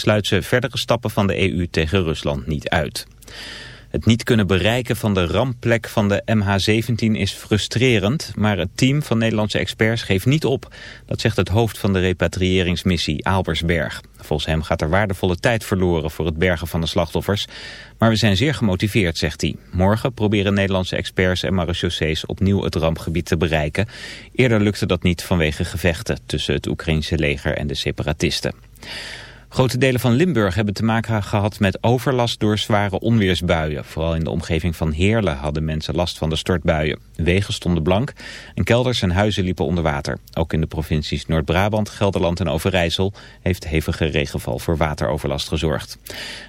sluit ze verdere stappen van de EU tegen Rusland niet uit. Het niet kunnen bereiken van de rampplek van de MH17 is frustrerend, maar het team van Nederlandse experts geeft niet op. Dat zegt het hoofd van de repatriëringsmissie Aalbersberg. Volgens hem gaat er waardevolle tijd verloren voor het bergen van de slachtoffers. Maar we zijn zeer gemotiveerd, zegt hij. Morgen proberen Nederlandse experts en marechaussees opnieuw het rampgebied te bereiken. Eerder lukte dat niet vanwege gevechten tussen het Oekraïnse leger en de separatisten. Grote delen van Limburg hebben te maken gehad met overlast door zware onweersbuien. Vooral in de omgeving van Heerlen hadden mensen last van de stortbuien. Wegen stonden blank en kelders en huizen liepen onder water. Ook in de provincies Noord-Brabant, Gelderland en Overijssel heeft hevige regenval voor wateroverlast gezorgd.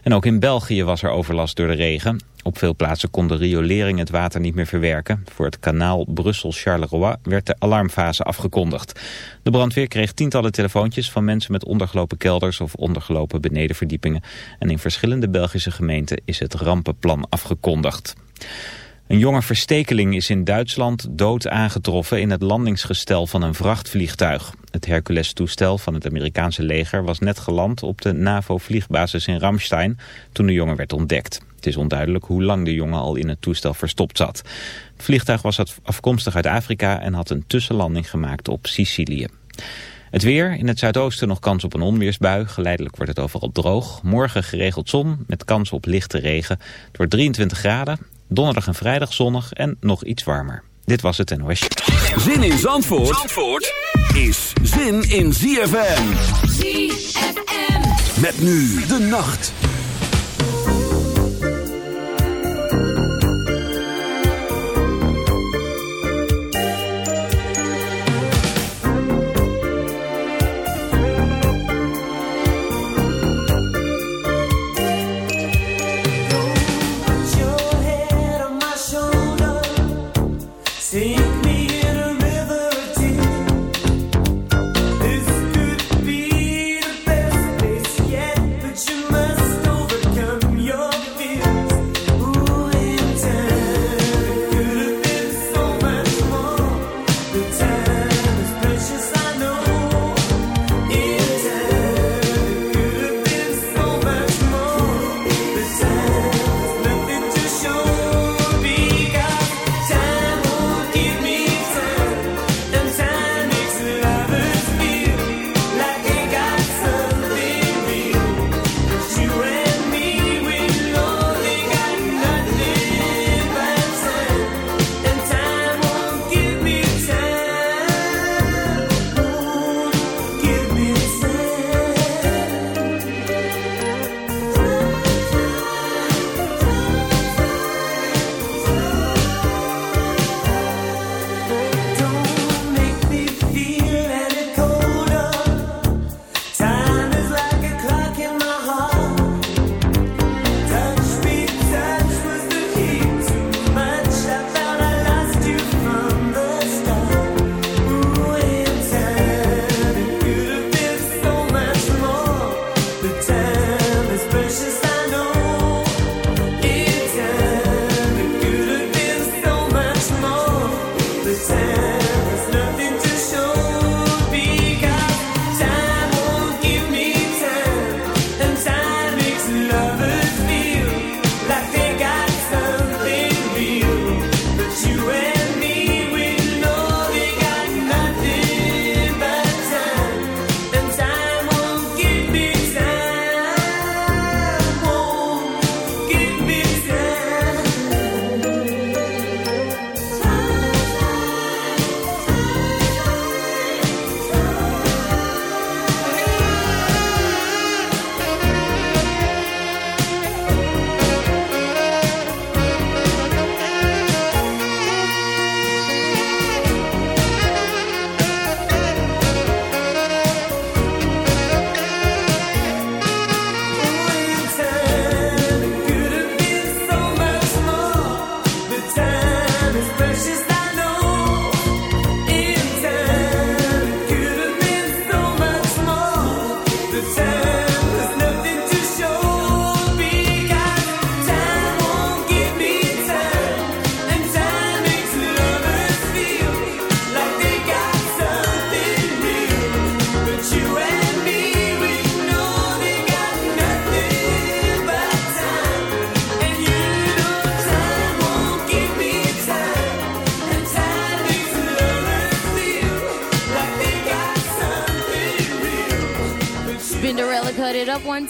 En ook in België was er overlast door de regen. Op veel plaatsen kon de riolering het water niet meer verwerken. Voor het kanaal Brussel-Charleroi werd de alarmfase afgekondigd. De brandweer kreeg tientallen telefoontjes van mensen met ondergelopen kelders of ondergelopen benedenverdiepingen. En in verschillende Belgische gemeenten is het rampenplan afgekondigd. Een jonge verstekeling is in Duitsland dood aangetroffen in het landingsgestel van een vrachtvliegtuig. Het Hercules-toestel van het Amerikaanse leger was net geland op de NAVO-vliegbasis in Ramstein toen de jongen werd ontdekt. Het is onduidelijk hoe lang de jongen al in het toestel verstopt zat. Het vliegtuig was afkomstig uit Afrika en had een tussenlanding gemaakt op Sicilië. Het weer, in het zuidoosten nog kans op een onweersbui. Geleidelijk wordt het overal droog. Morgen geregeld zon met kans op lichte regen. Wordt 23 graden. Donderdag en vrijdag zonnig en nog iets warmer. Dit was het NOS. Zin in Zandvoort, Zandvoort is zin in ZFM. ZFM. Met nu de nacht.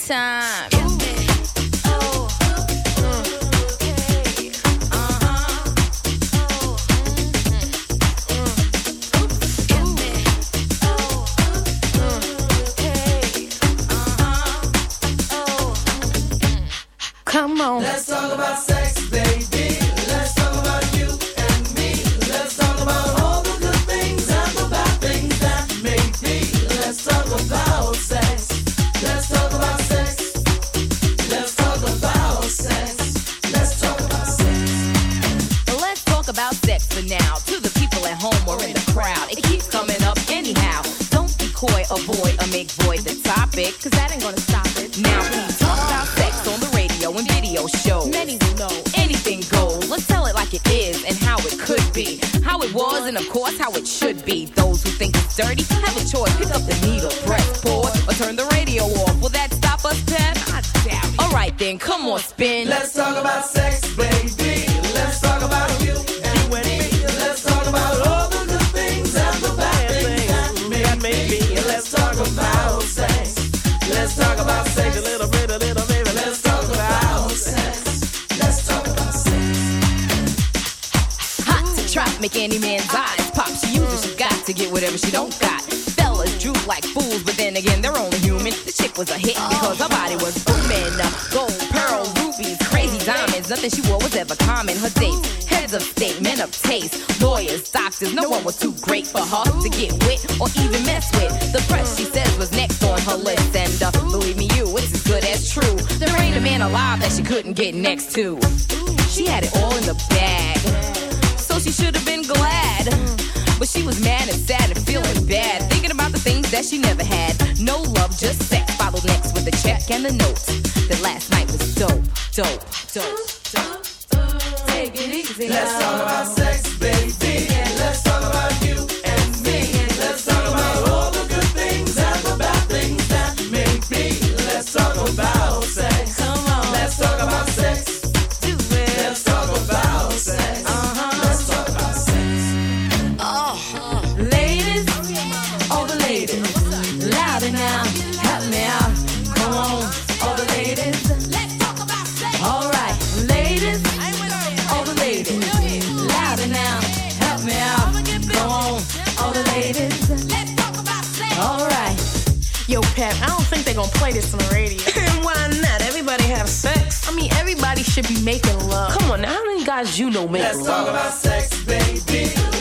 time. get next to. She had it all in the bag, so she should have been glad. But she was mad and sad and feeling bad, thinking about the things that she never had. No love, just sex. Followed next with a check and a note. That last night was dope, dope, dope, dope. Take it easy. Let's talk about sex, baby. Let's talk about you and me. Let's talk about all the good things and the bad things that make me. Let's talk about sex. You know, make Let's love. talk about sex, baby.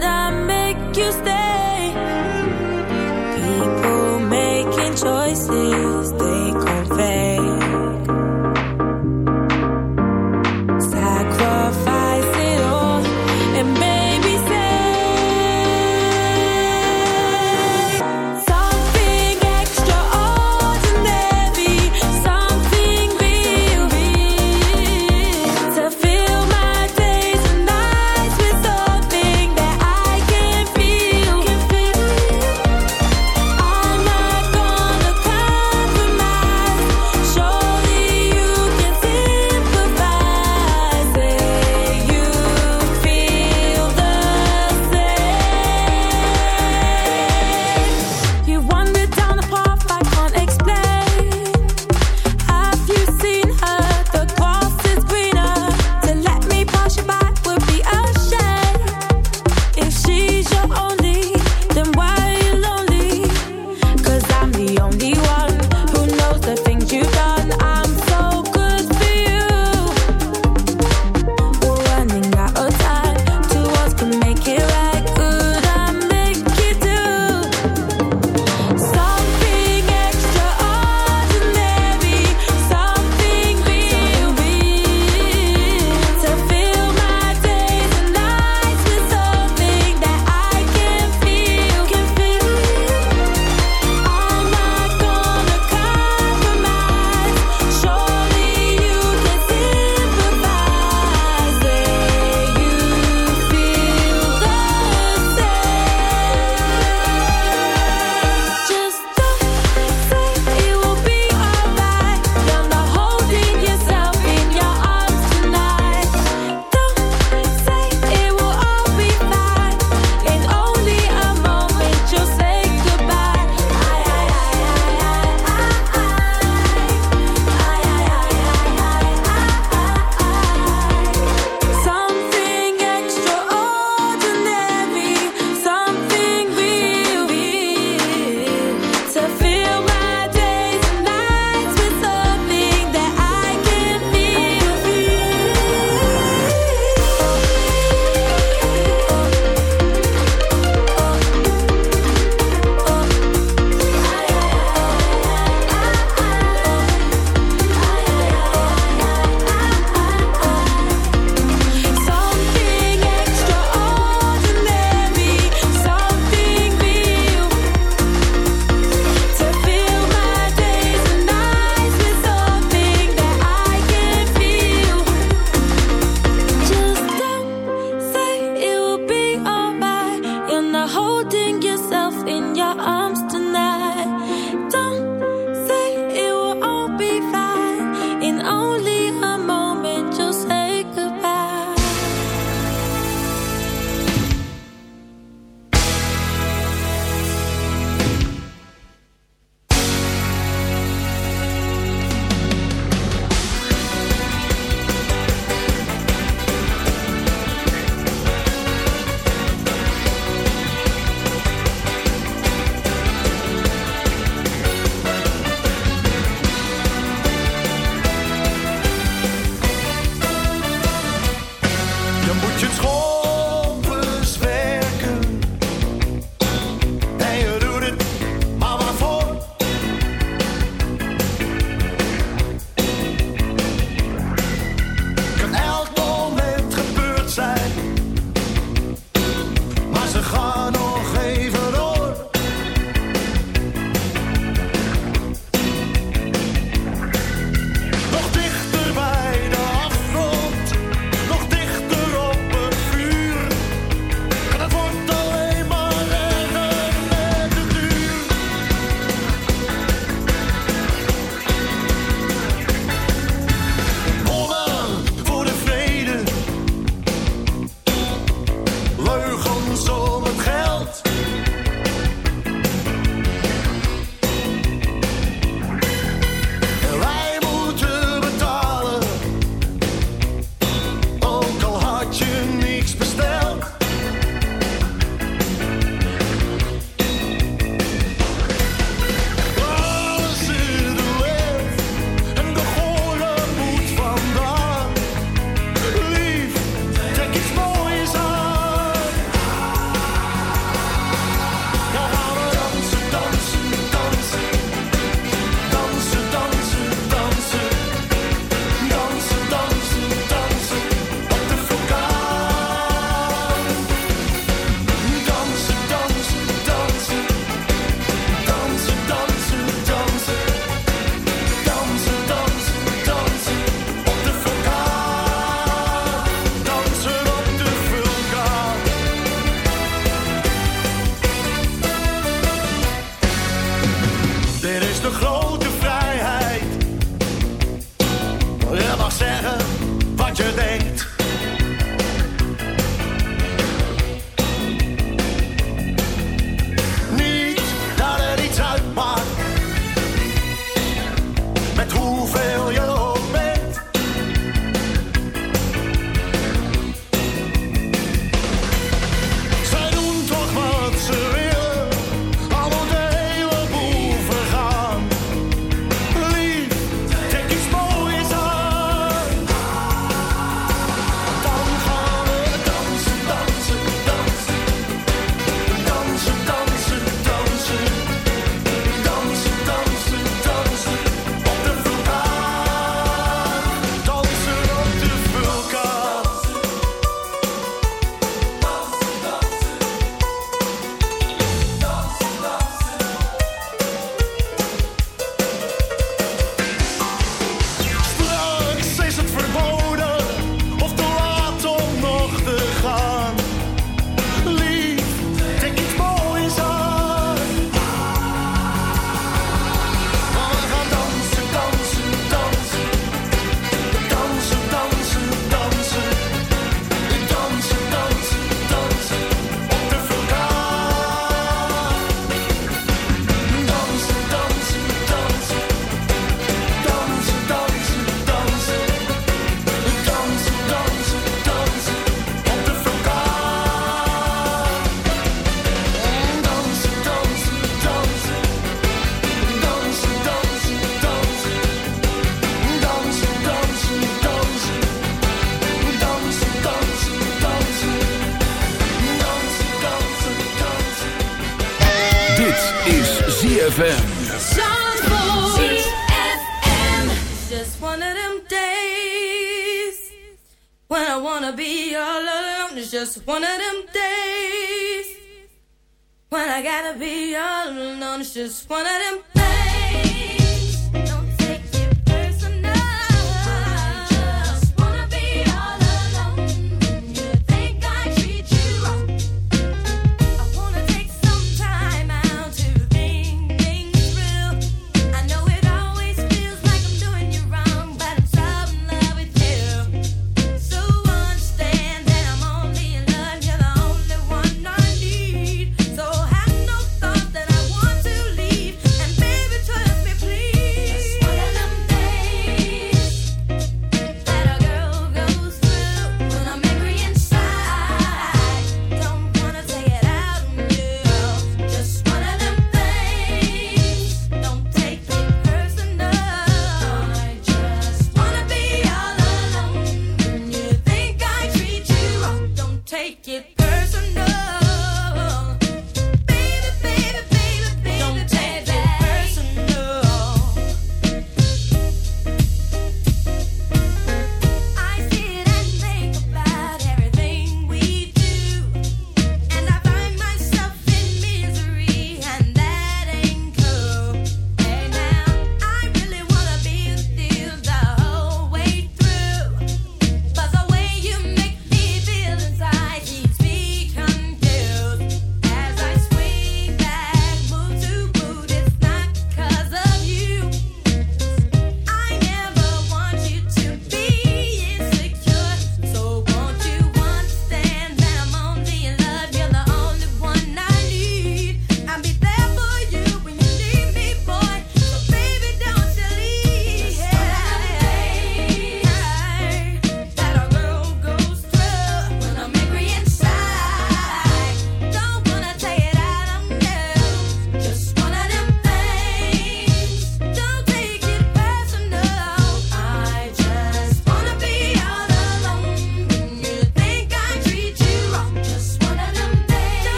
just wanna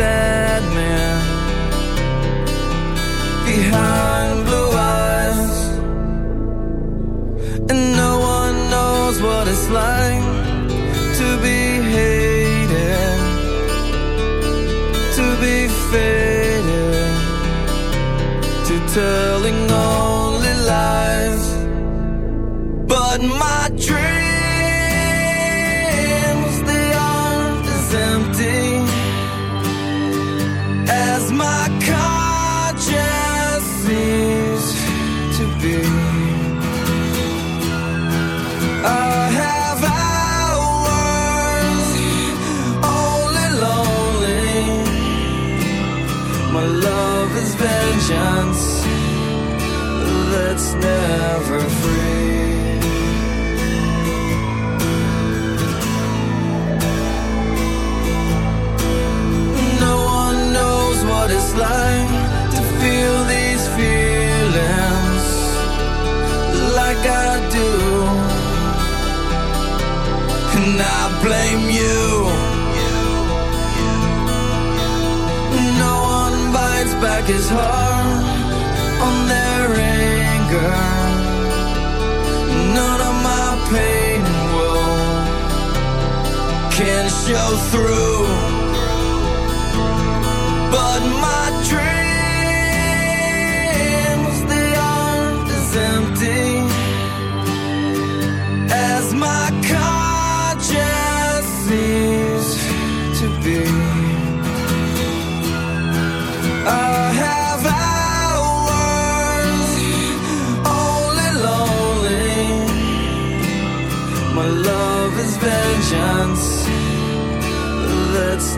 said can I blame you? No one bites back his heart on their anger. None of my pain will can show through.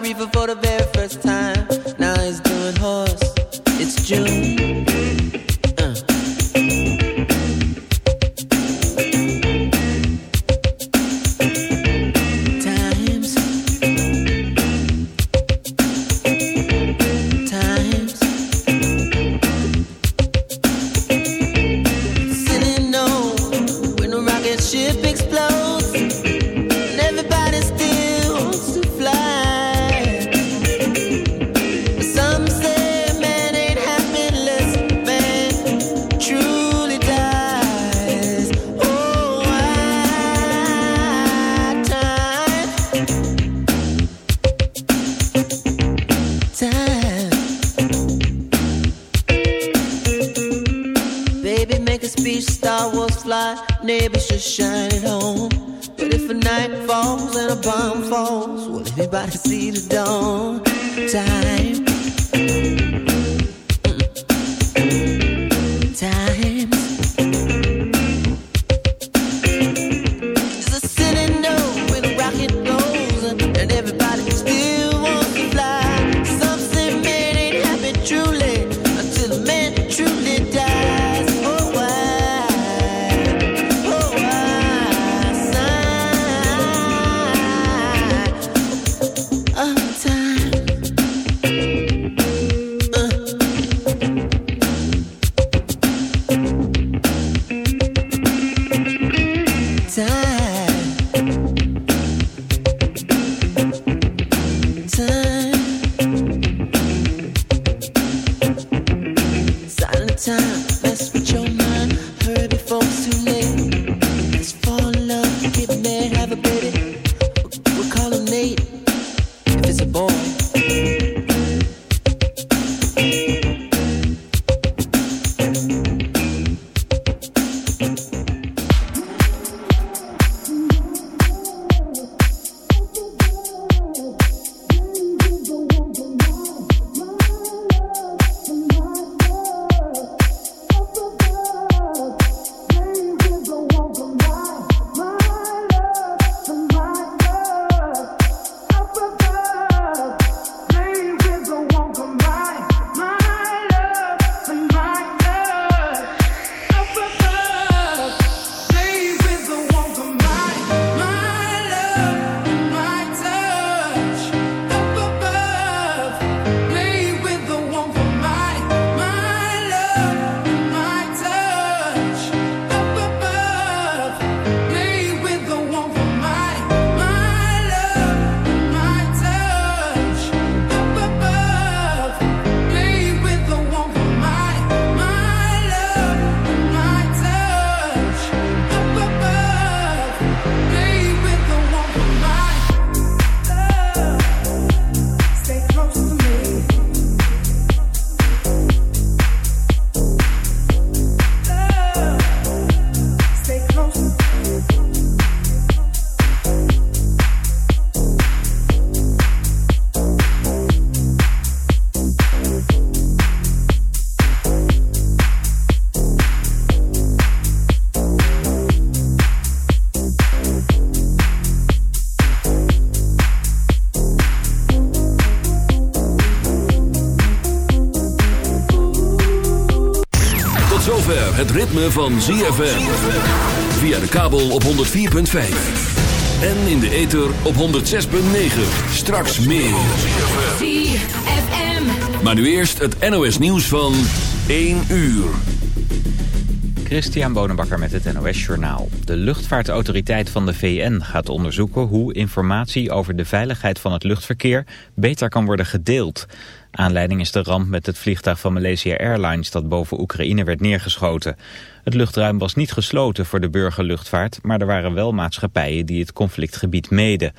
river for the very star was fly, neighbors just shine at home. But if a night falls and a bomb falls, will anybody see the dawn? Time. van ZFM. Via de kabel op 104.5. En in de ether op 106.9. Straks meer. Maar nu eerst het NOS nieuws van 1 uur. Christian Bonenbakker met het NOS Journaal. De luchtvaartautoriteit van de VN gaat onderzoeken hoe informatie over de veiligheid van het luchtverkeer beter kan worden gedeeld. Aanleiding is de ramp met het vliegtuig van Malaysia Airlines dat boven Oekraïne werd neergeschoten. Het luchtruim was niet gesloten voor de burgerluchtvaart, maar er waren wel maatschappijen die het conflictgebied meden.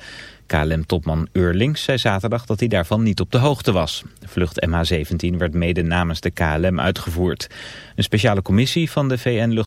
KLM-topman Eurlings zei zaterdag dat hij daarvan niet op de hoogte was. Vlucht MH17 werd mede namens de KLM uitgevoerd. Een speciale commissie van de VN-lucht